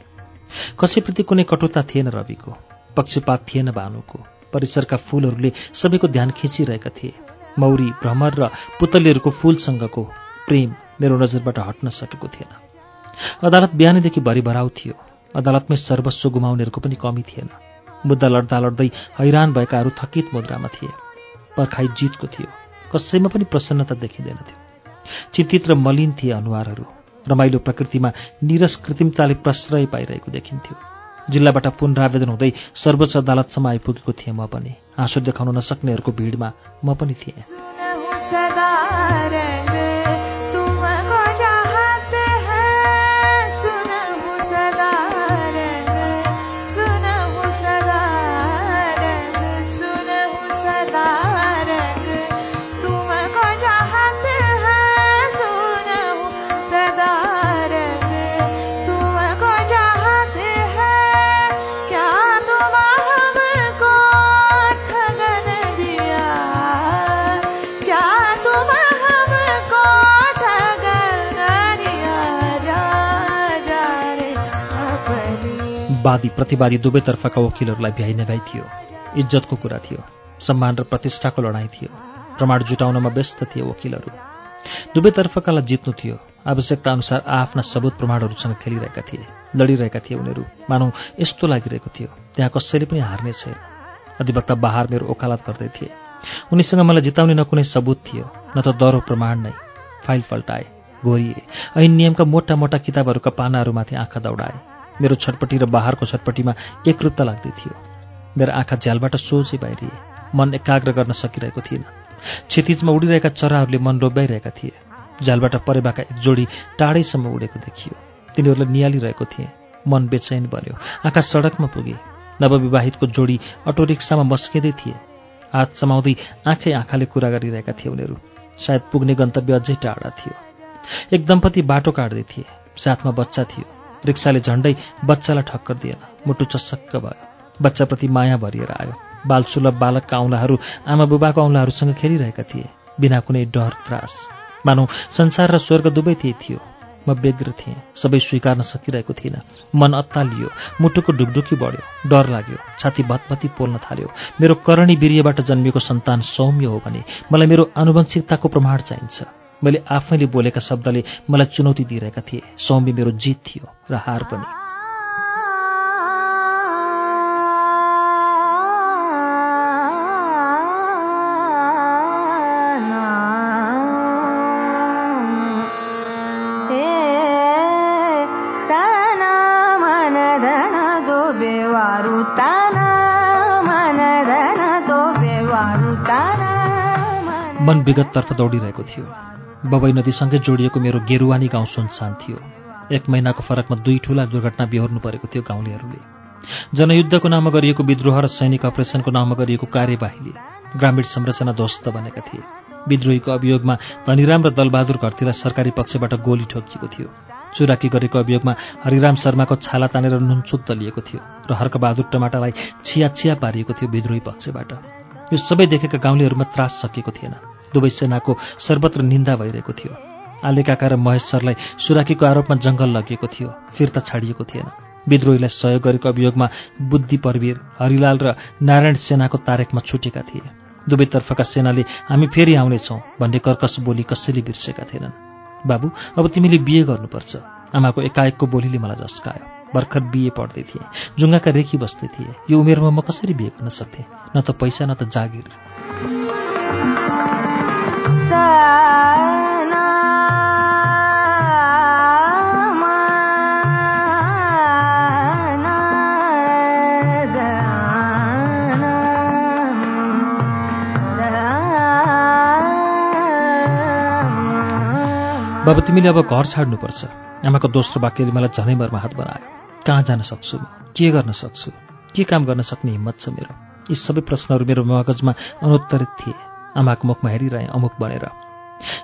कसैप्रति कुनै कटुता थिएन रविको। पक्षपात थिएन भानुको। परिसरका फूलहरूले सबैको ध्यान खिचिरहेका थिए। मौरी भ्रमर र पुतलीहरूको फूलसँगको प्रेम मेरो नजरबाट हट्न सकेको थिएन। अदालत बिहानैदेखि भरिभराउ थियो। अदालतमै सर्वस्व गुमाउनेहरूको पनि कमी थिएन। मुद्दा लड्दा लड्दै हैरान भएकाहरू थकित मुद्रामा थिए। पर्खाइ जितको थियो। कसैमा पनि प्रसन्नता देखिँदैन थियो चिन्तित र मलिन थिए अनुहारहरू। रमाइलो प्रकृतिमा निरस कृत्रिमताले प्रश्रय पाइरहेको देखिन्थ्यो। जिल्लाबाट पुनरावेदन हुँदै सर्वोच्च अदालतसम्म आइपुगेको थिएँ म पनि। हाँसो देखाउन नसक्नेहरूको भिडमा म पनि थिएँ। वादी प्रतिवादी दुवैतर्फका वकिलहरूलाई भ्याइ नभ्याइ थियो। इज्जतको कुरा थियो। सम्मान र प्रतिष्ठाको लडाईँ थियो। प्रमाण जुटाउनमा व्यस्त थिए वकिलहरू। दुवैतर्फकालाई जित्नु थियो। आवश्यकता अनुसार आफ्ना सबुत प्रमाणहरूसँग खेलिरहेका थिए लडिरहेका थिए उनीहरू। मानौ यस्तो लागिरहेको थियो। त्यहाँ कसैले पनि हार्ने छैन। अधिवक्ता बहार मेरो ओकालत गर्दै थिए। उनीसँग मलाई जिताउने न कुनै सबुत थियो न त दरो प्रमाण नै। फाइल पल्टाए घोरिए ऐन नियमका मोटा मोटा किताबहरूका पानाहरूमाथि आँखा दौडाए। मेरो छटपटी र बहारको छटपटीमा एकरूपता लाग्दै थियो। मेरो आँखा झ्यालबाट सोझै बाहिरिए। मन एकाग्र गर्न सकिरहेको थिएन। क्षितिजमा उडिरहेका चराहरूले मन लोभ्याइरहेका थिए। झ्यालबाट परेबाका एक जोडी टाढैसम्म उडेको देखियो। तिनीहरूलाई निहालिरहेको थिएँ। मन बेचैन बन्यो। आँखा सडकमा पुगे। नवविवाहितको जोडी अटो रिक्सामा मस्किँदै थिए। हात समाउँदै आँखै आँखाले कुरा गरिरहेका थिए उनीहरू। सायद पुग्ने गन्तव्य अझै टाढा थियो। एक दम्पति बाटो काट्दै थिए। साथमा बच्चा थियो। रिक्साले झण्डै बच्चालाई ठक्कर दिएन। मुटु चस्सक्क भयो। बच्चाप्रति माया भरिएर आयो। बालसुलभ बालकका औँलाहरू आमा बुबाको औँलाहरूसँग खेलिरहेका थिए। बिना कुनै डर त्रास। मानौ संसार र स्वर्ग दुवै त्यही थियो। म व्यग्र थिएँ। सबै स्वीकार्न सकिरहेको थिइनँ। मन अत्तालियो। मुटुको ढुकढुकी बढ्यो। डर लाग्यो। छाती भतभती पोल्न थाल्यो। मेरो करणी वीर्यबाट जन्मिएको सन्तान सौम्य हो भने मलाई मेरो आनुवंशिकताको प्रमाण चाहिन्छ। मैले आफैले बोलेका शब्दले मलाई चुनौती दिइरहेका थिए। सौम्य मेरो जित थियो र हार पनि। मन विगततर्फ दौडिरहेको थियो। बबई नदीसँगै जोडिएको मेरो गेरुवानी गाउँ सुनसान थियो। एक महिनाको फरकमा दुई ठूला दुर्घटना बिहोर्नु परेको थियो गाउँलेहरूले। जनयुद्धको नाममा गरिएको विद्रोह र सैनिक अपरेसनको नाममा गरिएको कार्यवाहीले ग्रामीण संरचना ध्वस्त बनेका थिए। विद्रोहीको अभियोगमा धनीराम र दलबहादुर घरतिर सरकारी पक्षबाट गोली ठोकिएको थियो। चुराकी गरेको अभियोगमा हरिराम शर्माको छाला तानेर नुनचुक दलिएको थियो र हर्कबहादुर टमाटालाई छिया छिया पारिएको थियो विद्रोही पक्षबाट। यो सबै देखेका गाउँलेहरूमा त्रास सकिएको थिएन। दुवै सेनाको सर्वत्र निन्दा भइरहेको थियो। आलेकाका र महेश सरलाई सुराकीको आरोपमा जङ्गल लगिएको थियो फिर्ता छाडिएको थिएन। विद्रोहीलाई सहयोग गरेको अभियोगमा बुद्धि परवीर हरिलाल र नारायण सेनाको तारेकमा छुटेका थिए। दुवैतर्फका सेनाले हामी फेरि आउनेछौँ भन्ने कर्कस बोली कसैले बिर्सेका थिएनन्। बाबु अब तिमीले बिहे गर्नुपर्छ। आमाको एकाएकको बोलीले मलाई झस्कायो। भर्खर बिए पढ्दै थिएँ। जुङ्गाका रेखी बस्दै थिएँ। यो उमेरमा म कसरी बिहे गर्न सक्थेँ? न त पैसा न त जागिर। बाबु तिमीले अब घर छाड्नुपर्छ। आमाको दोस्रो वाक्यले मलाई झनै मर्माहत बनायो। कहाँ जान सक्छु? के गर्न सक्छु? के काम गर्न सक्ने हिम्मत छ मेरो? यी सबै प्रश्नहरू मेरो मगजमा अनुत्तरित थिए। आमाको मुखमा हेरिरहे अमुक बनेर।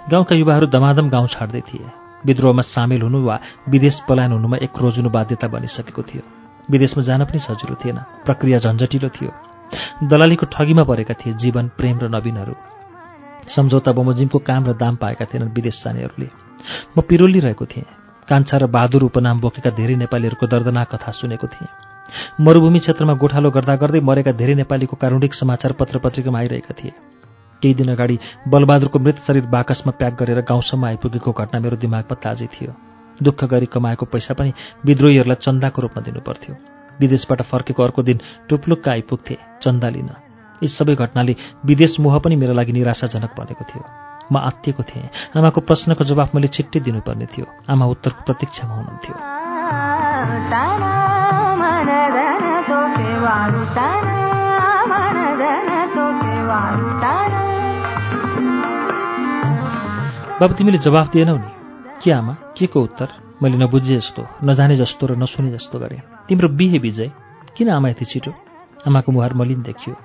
गाउँका युवाहरू दमादम गाउँ छाड्दै थिए। विद्रोहमा सामेल हुनु वा विदेश पलायन हुनुमा एक रोजुनु बाध्यता बनिसकेको थियो। विदेशमा जान पनि सजिलो थिएन। प्रक्रिया झन्झटिलो थियो। दलालीको ठगीमा परेका थिए जीवन प्रेम र नवीनहरू। सम्झौता बमोजिमको काम र दाम पाएका थिएनन् विदेश जानेहरूले। म पिरोलिरहेको थिएँ। कान्छा र बहादुर उपनाम बोकेका धेरै नेपालीहरूको दर्दनाक कथा सुनेको थिएँ। मरुभूमि क्षेत्रमा गोठालो गर्दा गर्दै मरेका धेरै नेपालीको कारुणिक समाचार पत्र पत्रिकामा आइरहेका थिए। केही दिन अगाडि बलबहादुरको मृत शरीर बाकसमा प्याक गरेर गाउँसम्म आइपुगेको घटना मेरो दिमागमा ताजै थियो। दुःख गरी कमाएको पैसा पनि विद्रोहीहरूलाई चन्दाको रूपमा दिनुपर्थ्यो। विदेशबाट फर्केको अर्को दिन टुप्लुक्क आइपुग्थे चन्दा लिन। यी सबै घटनाले विदेश मोह पनि मेरो लागि निराशाजनक बनेको थियो। म आत्तिएको थिएँ। आमाको प्रश्नको जवाफ मैले छिट्टै दिनुपर्ने थियो। आमा उत्तरको प्रतीक्षामा हुनुहुन्थ्यो। बाबु तिमीले जवाफ दिएनौ नि। के आमा? के को उत्तर? मैले नबुझे जस्तो नजाने जस्तो र नसुने जस्तो गरेँ। तिम्रो बिहे विजय? किन आमा यति छिटो? आमाको मुहार मलिन देखियो।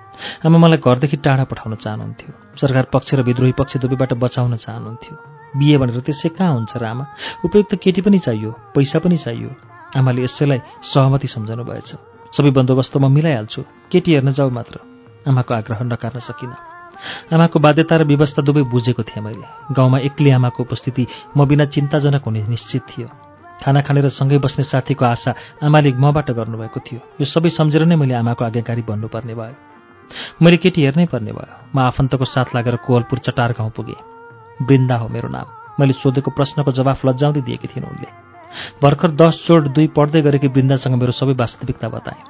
आमा मलाई घरदेखि टाढा पठाउन चाहनुहुन्थ्यो। सरकार पक्ष र विद्रोही पक्ष दुवैबाट बचाउन चाहनुहुन्थ्यो। बिहे भनेर त्यसै कहाँ हुन्छ र आमा? उपयुक्त केटी पनि चाहियो पैसा पनि चाहियो। आमाले यसैलाई सहमति सम्झाउनु भएछ। सबै बन्दोबस्त म मिलाइहाल्छु। केटी हेर्न जाऊ मात्र। आमाको आग्रह नकार्न सकिनँ। आमाको बाध्यता र व्यवस्था दुवै बुझेको थिएँ मैले। गाउँमा एक्लै आमाको उपस्थिति म बिना चिन्ताजनक हुने निश्चित थियो। खाना खानेर सँगै बस्ने साथीको आशा आमाले मबाट गर्नुभएको थियो। यो सबै सम्झेर नै मैले आमाको आज्ञाकारी भन्नुपर्ने भयो। मैले केटी हेर्नै पर्ने भयो। म आफन्तको साथ लागेर कोहलपुर चटार गाउँ पुगेँ। वृन्दा हो मेरो नाम। मैले सोधेको प्रश्नको जवाफ लज्जाउँदै दिएकी थिइन् उनले। भर्खर दस जोड दुई पढ्दै गरेकी वृन्दासँग मेरो सबै वास्तविकता बताएँ।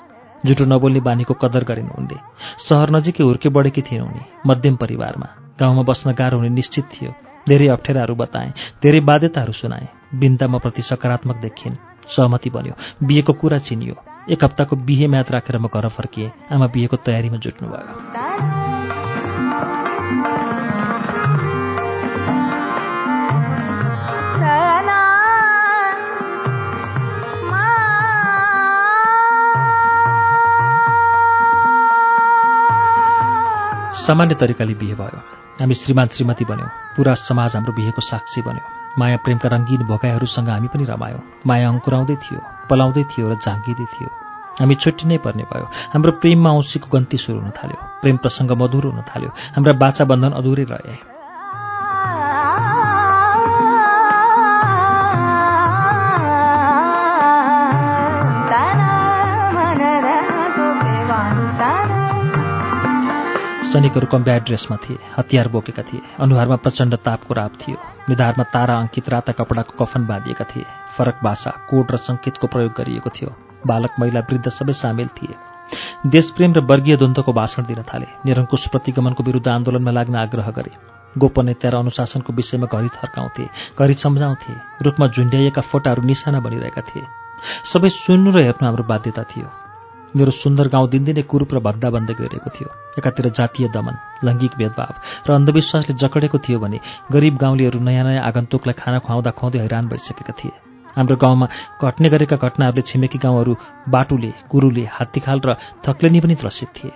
जुठो नबोल्ने बानीको कदर गरिन् उनले। सहर नजिकै हुर्के बढेकी थिइन् उनी मध्यम परिवारमा। गाउँमा बस्न गाह्रो हुने निश्चित थियो। धेरै अप्ठ्याराहरू बताएँ धेरै बाध्यताहरू सुनाएँ। बिन्दा म प्रति सकारात्मक देखिन्। सहमति बन्यो। बिहेको कुरा चिनियो। एक हप्ताको बिहे म्याद राखेर म घर फर्किएँ। आमा बिहेको तयारीमा जुट्नुभयो। सामान्य तरिकाले बिहे भयो। हामी श्रीमान श्रीमती बन्यौँ। पुरा समाज हाम्रो बिहेको साक्षी बन्यो। माया प्रेमका रङ्गीन भोकाइहरूसँग हामी पनि रमायौँ। माया अङ्कुराउँदै थियो पलाउँदै थियो र झाँगिँदै थियो। हामी छुट्टिनै पर्ने भयो। हाम्रो प्रेममा औँसीको गन्ती सुरु हुन थाल्यो। प्रेम प्रसङ्ग मधुर हुन थाल्यो। हाम्रा बाचा बन्धन अधुरै रहे। सैनिकहरू कम्ब्याट ड्रेसमा थिए हतियार बोकेका थिए। अनुहारमा प्रचण्ड तापको राप थियो। निधारमा तारा अङ्कित राता कपडाको कफन बाँधिएका थिए। फरक भाषा कोड र सङ्केतको प्रयोग गरिएको थियो। बालक महिला वृद्ध सबै सामेल थिए। देशप्रेम र वर्गीय द्वन्द्वको भाषण दिन थाले। निरङ्कुश प्रतिगमनको विरुद्ध आन्दोलनमा लाग्न आग्रह गरे। गोपनीयता र अनुशासनको विषयमा घरि थर्काउँथे घरि सम्झाउँथे। रुखमा झुन्ड्याइएका फोटाहरू निशाना बनिरहेका थिए। सबै सुन्नु र हेर्नु हाम्रो बाध्यता थियो। मेरो सुन्दर गाउँ दिनदिनै कुरूप र भद्दा बन्दै गइरहेको थियो। एकातिर जातीय दमन लैङ्गिक भेदभाव र अन्धविश्वासले जकडेको थियो भने गरिब गाउँलेहरू नयाँ नयाँ आगन्तुकलाई खाना खुवाउँदा खुवाउँदै हैरान भइसकेका थिए। हाम्रो गाउँमा घट्ने गरेका घटनाहरूले छिमेकी गाउँहरू बाटुले कुरुले हात्तीखाल र थक्लेनी पनि त्रसित थिए।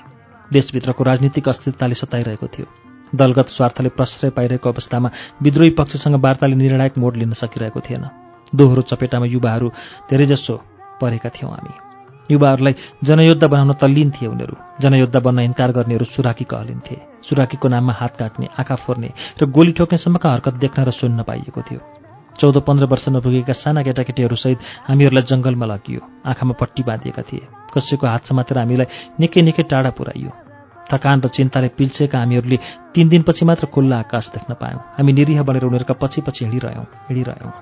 देशभित्रको राजनीतिक अस्थिरताले सताइरहेको थियो। दलगत स्वार्थले प्रश्रय पाइरहेको अवस्थामा विद्रोही पक्षसँग वार्ताले निर्णायक मोड लिन सकिरहेको थिएन। दोहोरो चपेटामा युवाहरू धेरैजसो परेका थियौँ हामी। युवाहरूलाई जनयोद्धा बनाउन तल्लीन थिए उनीहरू। जनयोद्धा बन्न इन्कार गर्नेहरू सुराकी कहलिन्थे। सुराकीको नाममा हात काट्ने आँखा फोर्ने र गोली ठोक्नेसम्मका हरकत देख्न र सुन्न पाइएको थियो। चौध पन्ध्र वर्ष नपुगेका साना केटाकेटीहरूसहित हामीहरूलाई जङ्गलमा लगियो। आँखामा पट्टी बाँधिएका थिए। कसैको हात समातेर हामीलाई निकै निकै टाढा पुर्याइयो। थकान र चिन्ताले पिल्सेका हामीहरूले तिन दिनपछि मात्र खुल्ला आकाश देख्न पायौँ। हामी निरीह बनेर उनीहरूका पछि पछि हिँडिरह्यौँ हिँडिरह्यौँ।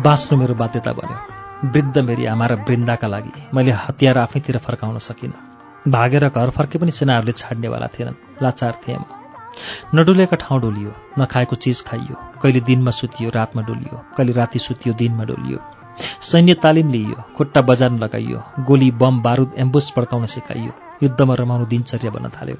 बाँच्नु मेरो बाध्यता बन्यो। वृद्ध मेरी आमा र वृन्दाका लागि मैले हतियार आफैतिर फर्काउन सकिनँ। भागेर घर फर्के पनि सेनाहरूले छाड्नेवाला थिएनन्। लाचार थिएँ म। नडुलेका ठाउँ डोलियो। नखाएको चिज खाइयो। कहिले दिनमा सुतियो रातमा डोलियो। कहिले राति सुतियो दिनमा डोलियो। सैन्य तालिम लिइयो खुट्टा बजारमा लगाइयो गोली बम बारुद एम्बुस पड्काउन सिकाइयो युद्धमा रमाउनु दिनचर्या बन्न थाल्यो।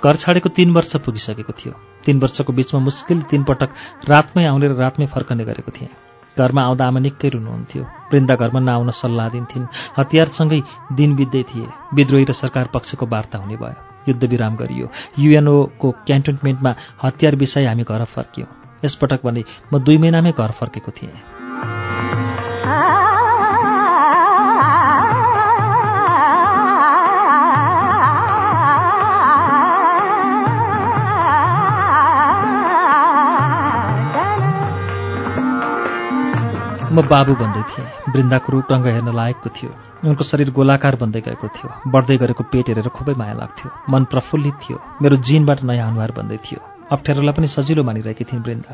घर छाडेको तीन वर्ष पुगिसकेको थियो। तीन वर्षको बिचमा मुस्किल तीन पटक रातमै आउने र रातमै फर्कने गरेको थिएँ। घरमा आउँदा आमा निकै रुनुहुन्थ्यो। वृन्दा घरमा नआउन सल्लाह दिन्थिन्। हतियारसँगै दिन बित्दै थिए। विद्रोही र सरकार पक्षको वार्ता हुने भयो। युद्धविराम गरियो। युएनओको क्यान्टोनमेन्टमा हतियार विषय हामी घर फर्कियौँ। यसपटक भने म दुई महिनामै घर फर्केको थिएँ। म बाबु भन्दै थिएँ। वृन्दाको रूपरङ्ग हेर्न लायकको थियो। उनको शरीर गोलाकार बन्दै गएको थियो। बढ्दै गरेको पेट हेरेर खुबै माया लाग्थ्यो। मन प्रफुल्लित थियो। मेरो जिनबाट नयाँ अनुहार बन्दै थियो। अप्ठ्यारोलाई पनि सजिलो मानिरहेकी थिइन् वृन्दा।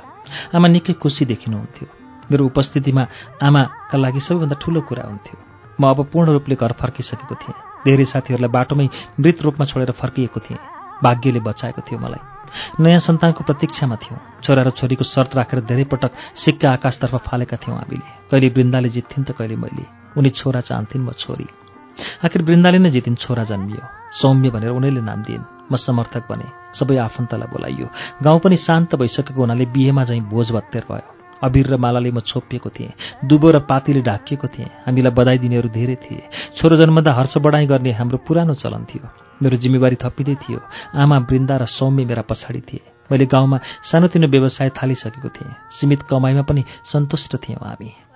आमा निकै खुसी देखिनुहुन्थ्यो। मेरो उपस्थितिमा आमाका लागि सबैभन्दा ठुलो कुरा हुन्थ्यो। म अब पूर्ण रूपले घर फर्किसकेको थिएँ। धेरै साथीहरूलाई बाटोमै मृत रूपमा छोडेर फर्किएको थिएँ। भाग्यले बचाएको थियो मलाई। नयाँ सन्तानको प्रतीक्षामा थियौँ। छोरा र छोरीको शर्त राखेर धेरै पटक सिक्का आकाशतर्फ फालेका थियौँ हामीले। कहिले वृन्दाले जित्थिन् त कहिले मैले। उनी छोरा चाहन्थिन् म छोरी। आखिर वृन्दाले नै जितिन् छोरा जन्मियो। सौम्य भनेर उनीले नाम दिइन्। म समर्थक बने। सबै आफन्तलाई बोलाइयो। गाउँ पनि शान्त भइसकेको हुनाले बिहेमा चाहिँ भोज भत्तेर भयो। अबिर र मालाले म छोपिएको थिएँ। दुबो र पातीले ढाकिएको थिएँ। हामीलाई बधाई दिनेहरू धेरै थिए। छोरो जन्मदा हर्ष बढाइ गर्ने हाम्रो पुरानो चलन थियो। मेरो जिम्मेवारी थपिँदै थियो। आमा वृन्दा र सौम्य मेरा पछाडि थिए। मैले गाउँमा सानोतिनो व्यवसाय थालिसकेको थिएँ। सीमित कमाइमा पनि सन्तुष्ट थियौँ हामी।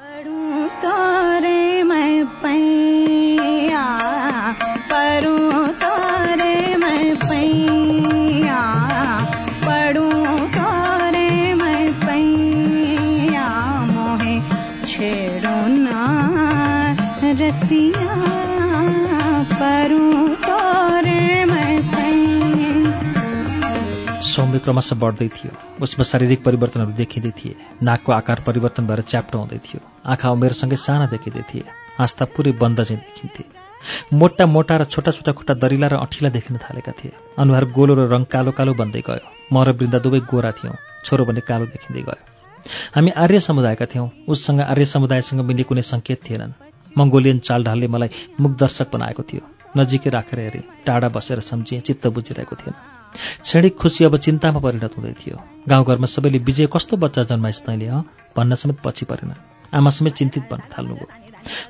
सौम्य क्रमशः बढ्दै थियो। उसमा शारीरिक परिवर्तनहरू देखिँदै थिए। नाकको आकार परिवर्तन भएर च्याप्टो हुँदै थियो। आँखा उमेरसँगै साना देखिँदै थिए। हाँस्दा पुरै बन्द चाहिँ देखिन्थे। मोटा मोटा र छोटा छोटा खुट्टा दरिला र अठिला देखिन थालेका थिए। अनुहार गोलो र रङ कालो कालो बन्दै गयो। म र वृन्दा दुवै गोरा थियौँ। छोरो भने कालो देखिँदै गयो। हामी आर्य समुदायका थियौँ। उससँग आर्य समुदायसँग मिल्ने कुनै सङ्केत थिएनन्। मङ्गोलियन चालढालले मलाई मुखदर्शक बनाएको थियो। नजिकै राखेर हेरेँ। टाढा बसेर सम्झिएँ चित्त बुझिरहेको थिएन। क्षणिक खुसी अब चिन्तामा परिणत हुँदै थियो। गाउँघरमा सबैले विजय कस्तो बच्चा जन्माइस् तैँले हँ भन्न समेत पछि परेन। आमा समेत चिन्तित भन्न थाल्नुभयो।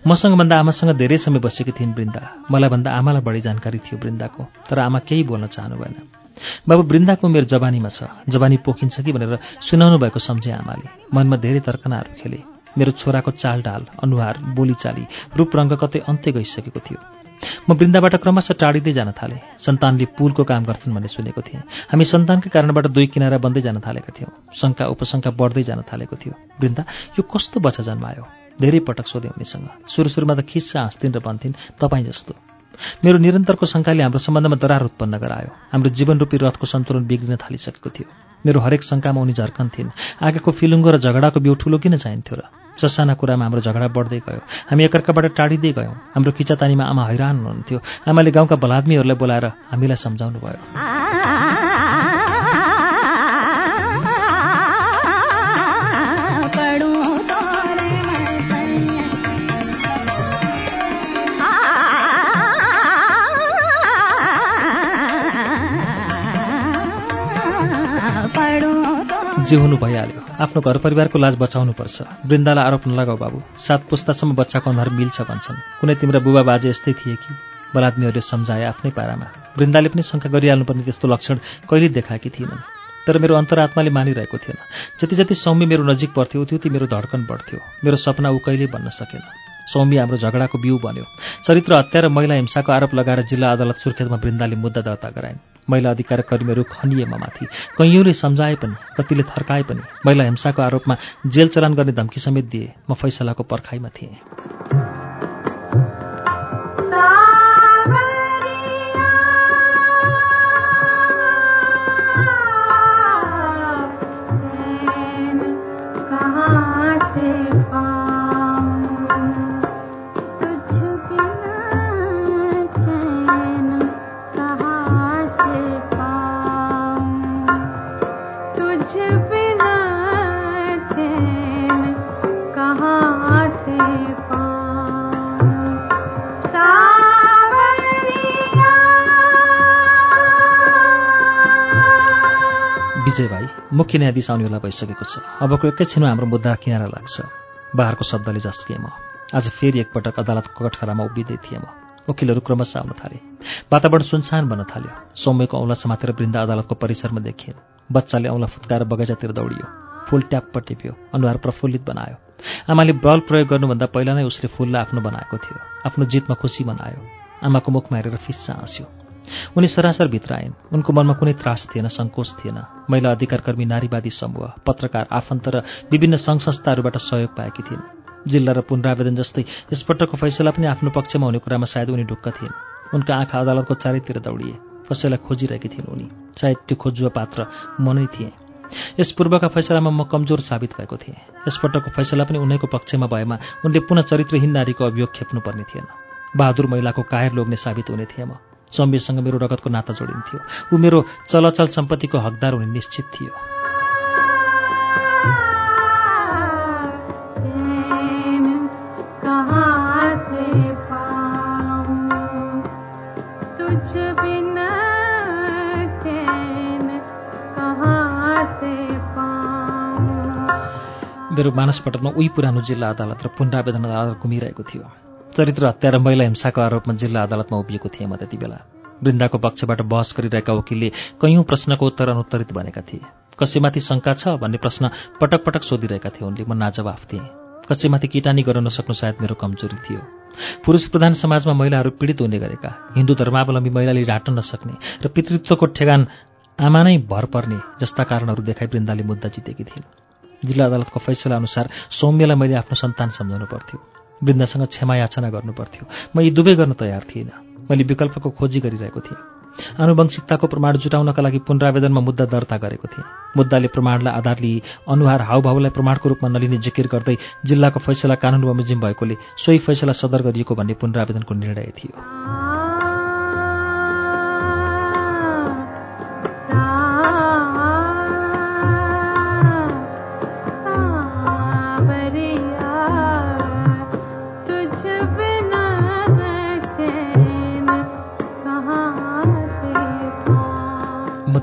मसँग भन्दा आमासँग धेरै समय बसेकी थिइन् वृन्दा। मलाई भन्दा आमालाई बढी जानकारी थियो वृन्दाको तर आमा केही बोल्न चाहनु भएन। बाबु वृन्दाको उमेर जवानीमा छ। जवानी पोखिन्छ कि? भनेर सुनाउनु भएको सम्झे आमाले। मनमा धेरै तर्कनाहरू खेले। मेरो छोराको चालढाल अनुहार बोलीचाली रूपरङ्ग कतै अन्त्य गइसकेको थियो। म वृन्दाबाट क्रमशः टाढिँदै जान थालेँ। सन्तानले पुलको काम गर्छन् भन्ने सुनेको थिएँ। हामी सन्तानकै कारणबाट दुई किनारा बन्दै जान थालेका थियौँ। शङ्का उपशङ्का बढ्दै जान थालेको थियो। वृन्दा यो कस्तो बच्चा जन्मायो धेरै पटक सोधेँ उनीसँग। सुरु सुरुमा त खिस्सा हाँस्थिन् र भन्थिन् तपाईँ जस्तो। मेरो निरन्तरको शङ्काले हाम्रो सम्बन्धमा दरार उत्पन्न गरायो। हाम्रो जीवनरूपी रथको सन्तुलन बिग्रिन थालिसकेको थियो। मेरो हरेक शङ्कामा उनी झर्कन्थिन्। आगेको फिलुङ्गो र झगडाको बिउ ठुलो किन चाहिन्थ्यो र? ससाना कुरामा हाम्रो झगडा बढ्दै गयो। हामी एकअर्काबाट टाढिँदै गयौँ। हाम्रो खिचातानीमा आमा हैरान हुनुहुन्थ्यो। आमाले गाउँका भलादमीहरूलाई बोलाएर हामीलाई सम्झाउनु भयो जे हुनु भइहाल्यो आफ्नो घर परिवारको लाज बचाउनुपर्छ। वृन्दालाई आरोप नलगाऊ बाबु। सात पुस्तासम्म बच्चाको अनुहार मिल्छ भन्छन्। कुनै तिम्रा बुबा बाजे यस्तै थिए कि? बलात्मीहरूले सम्झाए आफ्नै पारामा। वृन्दाले पनि शङ्का गरिहाल्नुपर्ने त्यस्तो लक्षण कहिले देखाएकी थिएनन्। तर मेरो अन्तरात्माले मानिरहेको थिएन। जति जति सौम्य मेरो नजिक पर्थ्यो त्यति मेरो धड्कन बढ्थ्यो। मेरो सपना ऊ कहिल्यै बन्न सकेन। सौम्य हाम्रो झगडाको बिउ बन्यो। चरित्र हत्या र महिला हिंसाको आरोप लगाएर जिल्ला अदालत सुर्खेतमा वृन्दाले मुद्दा दर्ता गराइन्। महिला अधिकार कर्मीहरू खनिएमा माथि कैयौँले सम्झाए पनि कतिले थर्काए पनि महिला हिंसाको आरोपमा जेल चलान गर्ने धम्की समेत दिए। म फैसलाको पर्खाइमा थिएँ। विजय भाइ मुख्य न्यायाधीश आउनेवाला भइसकेको छ। अबको एकैछिनमा हाम्रो मुद्दा किनारा लाग्छ। बाहिरको शब्दले झस्किएँ म। आज फेरि एकपटक अदालतको कठघरामा उभिँदै थिएँ म। वकिलहरू क्रमशः आउन थाले। वातावरण सुनसान बन्न थाल्यो। सौम्यको औँला समातेर वृन्दा अदालतको परिसरमा देखिन् बच्चाले औँला फुत्काएर बगैँचातिर दौडियो। फुल ट्याप्प टिप्यो। अनुहार प्रफुल्लित बनायो। आमाले बल प्रयोग गर्नुभन्दा पहिला नै उसले फुललाई आफ्नो बनाएको थियो। आफ्नो जितमा खुसी मनायो। आमाको मुखमा हेरेर फिस्सा हाँस्यो। उनी सरासर भित्र आइन् उनको मनमा कुनै त्रास थिएन सङ्कोच थिएन। महिला अधिकारकर्मी नारीवादी समूह पत्रकार आफन्त र विभिन्न सङ्घ संस्थाहरूबाट सहयोग पाएकी थिइन्। जिल्ला र पुनरावेदन जस्तै यसपटकको फैसला पनि आफ्नो पक्षमा हुने कुरामा सायद उनी ढुक्क थिइन्। उनका आँखा अदालतको चारैतिर दौडिए। कसैलाई खोजिरहेकी थिइन् उनी। सायद त्यो खोजुवा पात्र म नै थिएँ। यस पूर्वका फैसलामा म कमजोर साबित भएको थिएँ। यसपटकको फैसला पनि उनैको पक्षमा भएमा उनले पुनः चरित्रहीन नारीको अभियोग खेप्नुपर्ने थिएन। बहादुर महिलाको कायर लोग्ने साबित हुने थिएँ म। सौम्यसँग मेरो रगतको नाता जोडिन्थ्यो। ऊ मेरो चलचल सम्पत्तिको हकदार हुने निश्चित थियो। मेरो मानसपटलमा उही पुरानो जिल्ला अदालत र पुनरावेदन अदालत घुमिरहेको थियो। चरित्र हत्या र महिला हिंसाको आरोपमा जिल्ला अदालतमा उभिएको थिएँ म त्यति बेला। वृन्दाको पक्षबाट बहस गरिरहेका वकिलले कैयौँ प्रश्नको उत्तर अनुत्तरित भनेका थिए। कसैमाथि शङ्का छ भन्ने प्रश्न पटक पटक सोधिरहेका थिए उनले। म नाजवाफ थिएँ। कसैमाथि किटानी गर्न नसक्नु सायद मेरो कमजोरी थियो। पुरुष प्रधान समाजमा महिलाहरू पीडित हुने गरेका। हिन्दू धर्मावलम्बी महिलाले ढाँट्न नसक्ने र पितृत्वको ठेगान आमा नै भर पर्ने जस्ता कारणहरू देखाई वृन्दाले मुद्दा जितेकी थिइन्। जिल्ला अदालतको फैसला अनुसार सौम्यलाई मैले आफ्नो सन्तान सम्झाउनु पर्थ्यो। वृन्दासँग क्षमा याचना गर्नु पर्थ्यो। म यी दुवै गर्न तयार थिइनँ। मैले विकल्पको खोजी गरिरहेको थिएँ। आनुवंशिकताको प्रमाण जुटाउनका लागि पुनरावेदनमा मुद्दा दर्ता गरेको थिएँ। मुद्दाले प्रमाणलाई आधार लिई अनुहार हावभावलाई प्रमाणको रूपमा नलिने जिकिर गर्दै जिल्लाको फैसला कानुन बमोजिम भएकोले सोही फैसला सदर गरिएको भन्ने पुनरावेदनको निर्णय थियो।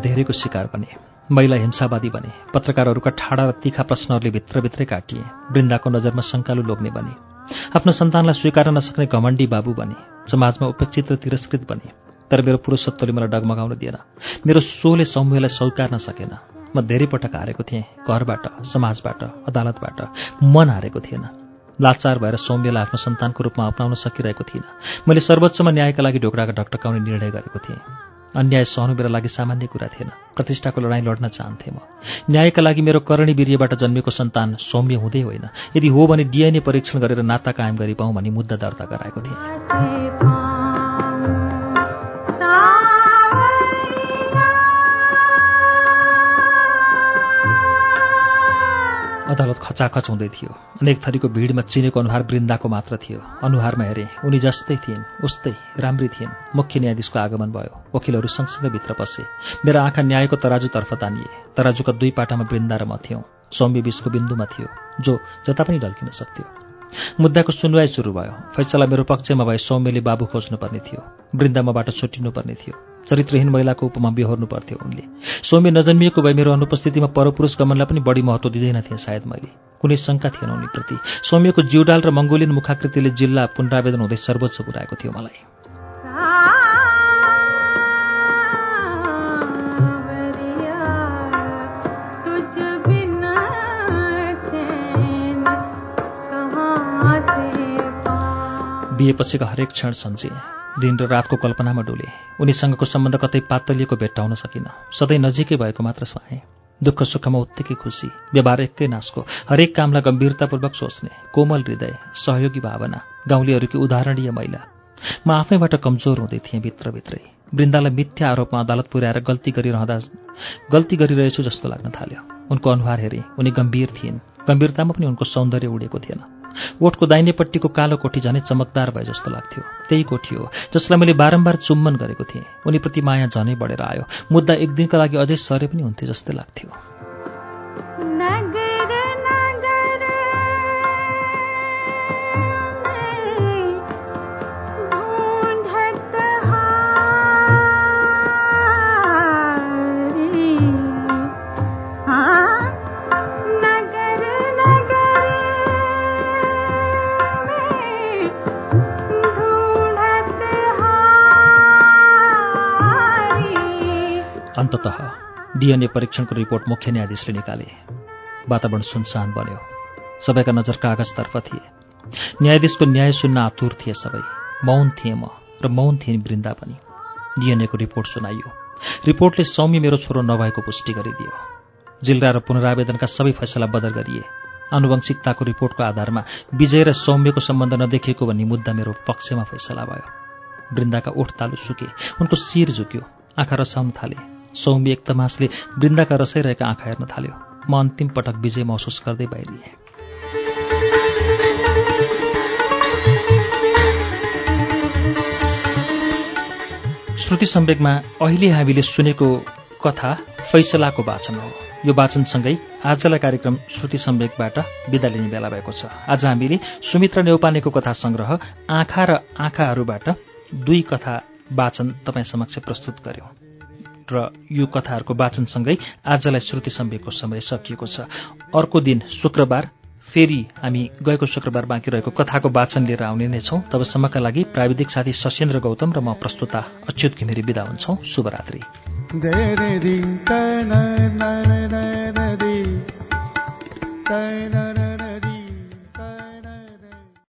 धेरैको शिकार बने महिला हिंसावादी बने पत्रकारहरूका ठाडा र तीखा प्रश्नहरूले भित्रभित्रै काटिए वृन्दाको नजरमा शङ्कालु लोग्ने बने आफ्नो सन्तानलाई स्वीकार नसक्ने घमण्डी बाबु बने समाजमा उपेक्षित र तिरस्कृत बने तर मेरो पुरुषत्वले मलाई डगमगाउन दिएन मेरो सोले सौम्यलाई स्वीकार्न सकेन म धेरै पटक हारेको थिएँ घरबाट समाजबाट अदालतबाट मन हारेको थिएन लाचार भएर सौम्यलाई आफ्नो सन्तानको रूपमा अप्नाउन सकिरहेको थिइनँ मैले सर्वोच्चमा न्यायका लागि ढोक्राका ढकटकाउने निर्णय गरेको थिएँ। अन्याय सहनु मेरो लागि सामान्य कुरा थिएन। प्रतिष्ठाको लडाईँ लड्न चाहन्थेँ म। न्यायका लागि मेरो करणी वीर्यबाट जन्मेको सन्तान सौम्य हुँदै होइन। यदि हो भने डिएनए परीक्षण गरेर नाता कायम गरी पाउँ भनी मुद्दा दर्ता गराएको थिएँ। अदालत खचाखच हुँदै थियो। अनेक थरीको भिडमा चिनेको अनुहार वृन्दाको मात्र थियो। अनुहारमा हेरे उनी जस्तै थिइन् उस्तै राम्री थिइन् मुख्य न्यायाधीशको आगमन भयो। वकिलहरू सँगसँगै भित्र पसे। मेरा आँखा न्यायको तराजुतर्फ तानिए। तराजुका दुई पाटामा वृन्दा र म थियौँ। सौम्य बिचको बिन्दुमा थियो जो जता पनि ढल्किन सक्थ्यो। मुद्दाको सुनवाई सुरु भयो। फैसला मेरो पक्षमा भए सौम्यले बाबु खोज्नुपर्ने थियो। वृन्दा मबाट छुट्टिनुपर्ने थियो। चरित्रहीन महिलाको उपमा बेहोर्नु पर्थ्यो उनले। सौम्य नजन्मिएको भए मेरो अनुपस्थितिमा परपुरुष गमनलाई पनि बढी महत्त्व दिँदैन थिएँ सायद मैले। कुनै शङ्का थिएन उनीप्रति। सौम्यको जिउडाल र मङ्गोलियन मुखाकृतिले जिल्ला पुनरावेदन हुँदै सर्वोच्च पुऱ्याएको थियो मलाई। बिहेपछिका हरेक क्षण सम्झे दिन र रातको कल्पनामा डुले। उनीसँगको सम्बन्ध कतै पातलिएको भेट्टाउन सकिनँ। सधैँ नजिकै भएको मात्र सुहाएँ दुःख सुखमा उत्तिकै खुसी। व्यवहार एकै नासको हरेक कामलाई गम्भीरतापूर्वक सोच्ने। कोमल हृदय। सहयोगी भावना। गाउँलेहरूकी उदाहरणीय महिला म आफैबाट कमजोर हुँदै थिएँ भित्रभित्रै। वृन्दालाई मिथ्या आरोपमा अदालत पुर्याएर गल्ती गरिरहँदा गल्ती गरिरहेछु जस्तो लाग्न थाल्यो। उनको अनुहार हेरेँ। उनी गम्भीर थिइन्। गम्भीरतामा पनि उनको सौन्दर्य उडेको थिएन। ओठको दाहिनेपट्टिको कालो कोठी झनै चमकदार भए जस्तो लाग्थ्यो। त्यही कोठी हो जसलाई मैले बारम्बार चुम्बन गरेको थिएँ। उनीप्रति माया झनै बढेर आयो। मुद्दा एक दिनका लागि अझै सरे पनि हुन्थ्यो जस्तै लाग्थ्यो। अन्ततः डिएनए परीक्षणको रिपोर्ट मुख्य न्यायाधीशले निकाले। वातावरण सुनसान बन्यो। सबैका नजर कागजतर्फ थिए। न्यायाधीशको न्याय सुन्न आतुर थिए सबै। मौन थिएँ म र मौन थिइन् वृन्दा पनि। डिएनएको रिपोर्ट सुनाइयो। रिपोर्टले सौम्य मेरो छोरो नभएको पुष्टि गरिदियो। जिल्ला र पुनरावेदनका सबै फैसला बदल गरिए। आनुवंशिकताको रिपोर्टको आधारमा विजय र सौम्यको सम्बन्ध नदेखिएको भन्ने मुद्दा मेरो पक्षमा फैसला भयो। वृन्दाका ओठ तालु सुके। उनको शिर झुक्यो। आँखा रसाउन थाले। सौम्य एक तमासले वृन्दाका रसाइरहेका आँखा हेर्न थाल्यो। म अन्तिम पटक विजय महसुस गर्दै बाहिरिएँ। श्रुति सम्वेकमा अहिले हामीले सुनेको कथा फैसलाको वाचन हो। यो वाचनसँगै आजलाई कार्यक्रम श्रुति सम्वेकबाट बिदा लिने बेला भएको छ। आज हामीले सुमित्र नेौपानेको कथा संग्रह आँखा र आँखाहरूबाट दुई कथा वाचन तपाईँ समक्ष प्रस्तुत गर्यौं। र यो कथाहरूको वाचनसँगै आजलाई श्रुति सम्वेकको समय सकिएको छ। अर्को दिन शुक्रबार फेरि हामी गएको शुक्रबार बाँकी रहेको कथाको वाचन लिएर आउने नै छौँ। तबसम्मका लागि प्राविधिक साथी सशेन्द्र गौतम र म प्रस्तुता अच्युत घिमिरी विदा हुन्छौँ। शुभरात्री।